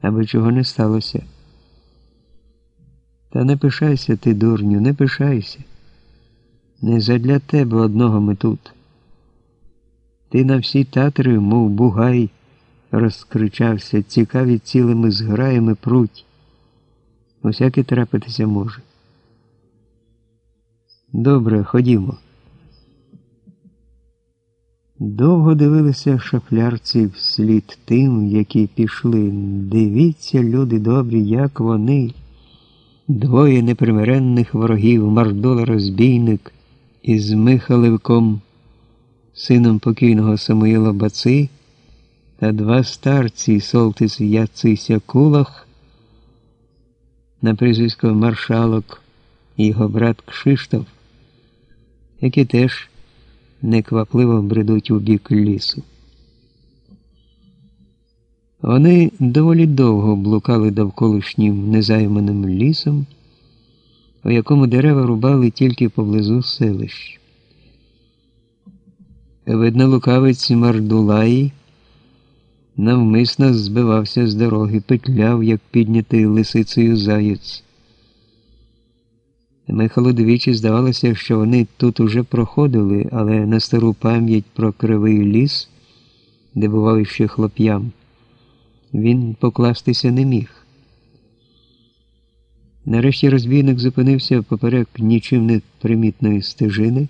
аби чого не сталося. Та не пишайся ти, дурню, не пишайся. Не задля тебе одного ми тут. Ти на всі татри, мов бугай, розкричався, цікаві цілими зграями пруть. Усяке трапитися може. Добре, ходімо. Довго дивилися шафлярці вслід тим, які пішли. Дивіться, люди добрі, як вони. Двоє непримиренних ворогів, Мардола розбійник із Михаливком, сином покійного Самуїла Баци, та два старці Солтис Яцися Кулах, на прізвисько маршалок і його брат Кшиштоф, які теж неквапливо бредуть у бік лісу. Вони доволі довго блукали довколишнім незайманим лісом, у якому дерева рубали тільки поблизу селищ. Видно, лукавець Мардулаї навмисно збивався з дороги, петляв, як піднятий лисицею заєць. Михайлу двічі здавалося, що вони тут уже проходили, але на стару пам'ять про кривий ліс, де бував іще хлоп'ям, він покластися не міг. Нарешті розбійник зупинився поперек нічим не примітної стежини,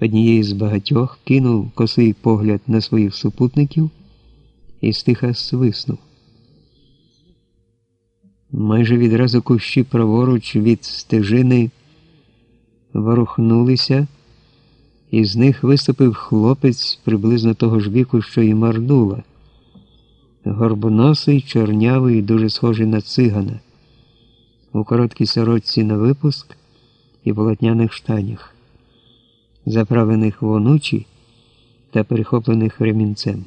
однієї з багатьох кинув косий погляд на своїх супутників і стиха свиснув. Майже відразу кущі праворуч від стежини ворухнулися, і з них виступив хлопець приблизно того ж віку, що і мардула, горбоносий, чорнявий, дуже схожий на цигана, у короткій сорочці на випуск і полотняних штанях, заправлених в онучі та перехоплених ремінцем.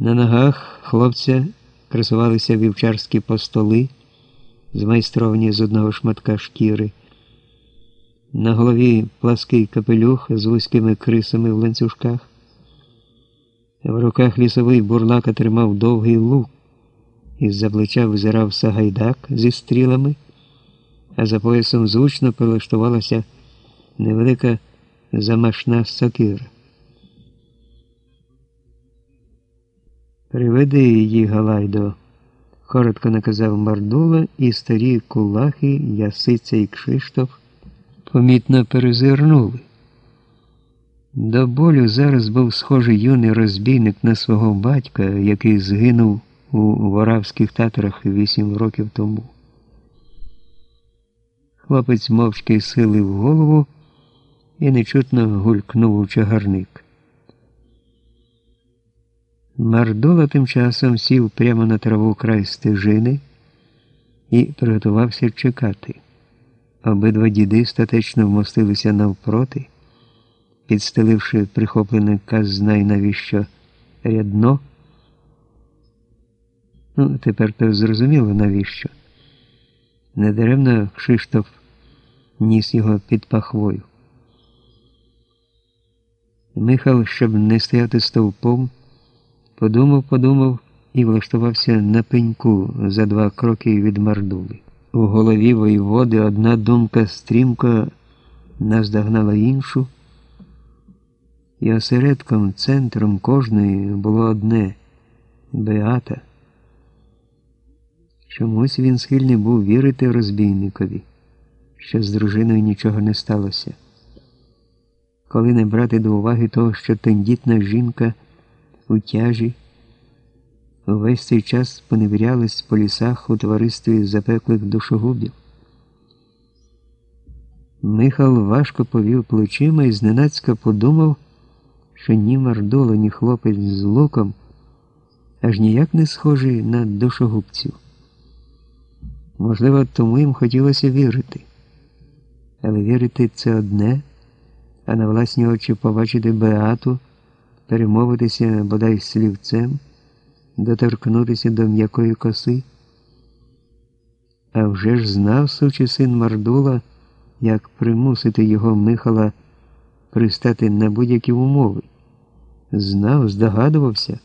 На ногах хлопця красувалися вівчарські постоли, змайстровані з одного шматка шкіри. На голові плаский капелюх з вузькими крисами в ланцюжках. В руках лісовий бурлака тримав довгий лук, із за плеча визирав сагайдак зі стрілами, а за поясом звучно прилаштувалася невелика замашна сокира. Приведи її, Галайдо, коротко наказав Мардула, і старі кулахи, Ясиця і Кшиштоф помітно перезирнули. До болю зараз був схожий юний розбійник на свого батька, який згинув у Воравських татрах вісім років тому. Хлопець мовчки силив голову і нечутно гулькнув у чагарник. Мардула тим часом сів прямо на траву край стежини і приготувався чекати. Обидва діди статечно вмостилися навпроти, підстеливши прихоплене казна навіщо рядно. Ну, тепер то зрозуміло навіщо. Недаремно Кшиштоф ніс його під пахвою. Михал, щоб не стояти стовпом, Подумав, подумав і влаштувався на пеньку за два кроки від мардули. У голові воєводи одна думка стрімко наздогнала іншу, і осередком, центром кожної було одне Беата. Чомусь він схильний був вірити розбійникові, що з дружиною нічого не сталося. Коли не брати до уваги того, що тендітна жінка у тяжі, увесь цей час поневірялись по лісах у товаристві запеклих душогубів. Михал важко повів плечима і зненацька подумав, що ні мардоло, ні хлопець з луком аж ніяк не схожий на душогубців. Можливо, тому їм хотілося вірити. Але вірити це одне, а на власні очі побачити Беату перемовитися бодай слівцем, доторкнутися до м'якої коси. А вже ж знав сучий син Мардула, як примусити його Михала пристати на будь-які умови. Знав, здогадувався.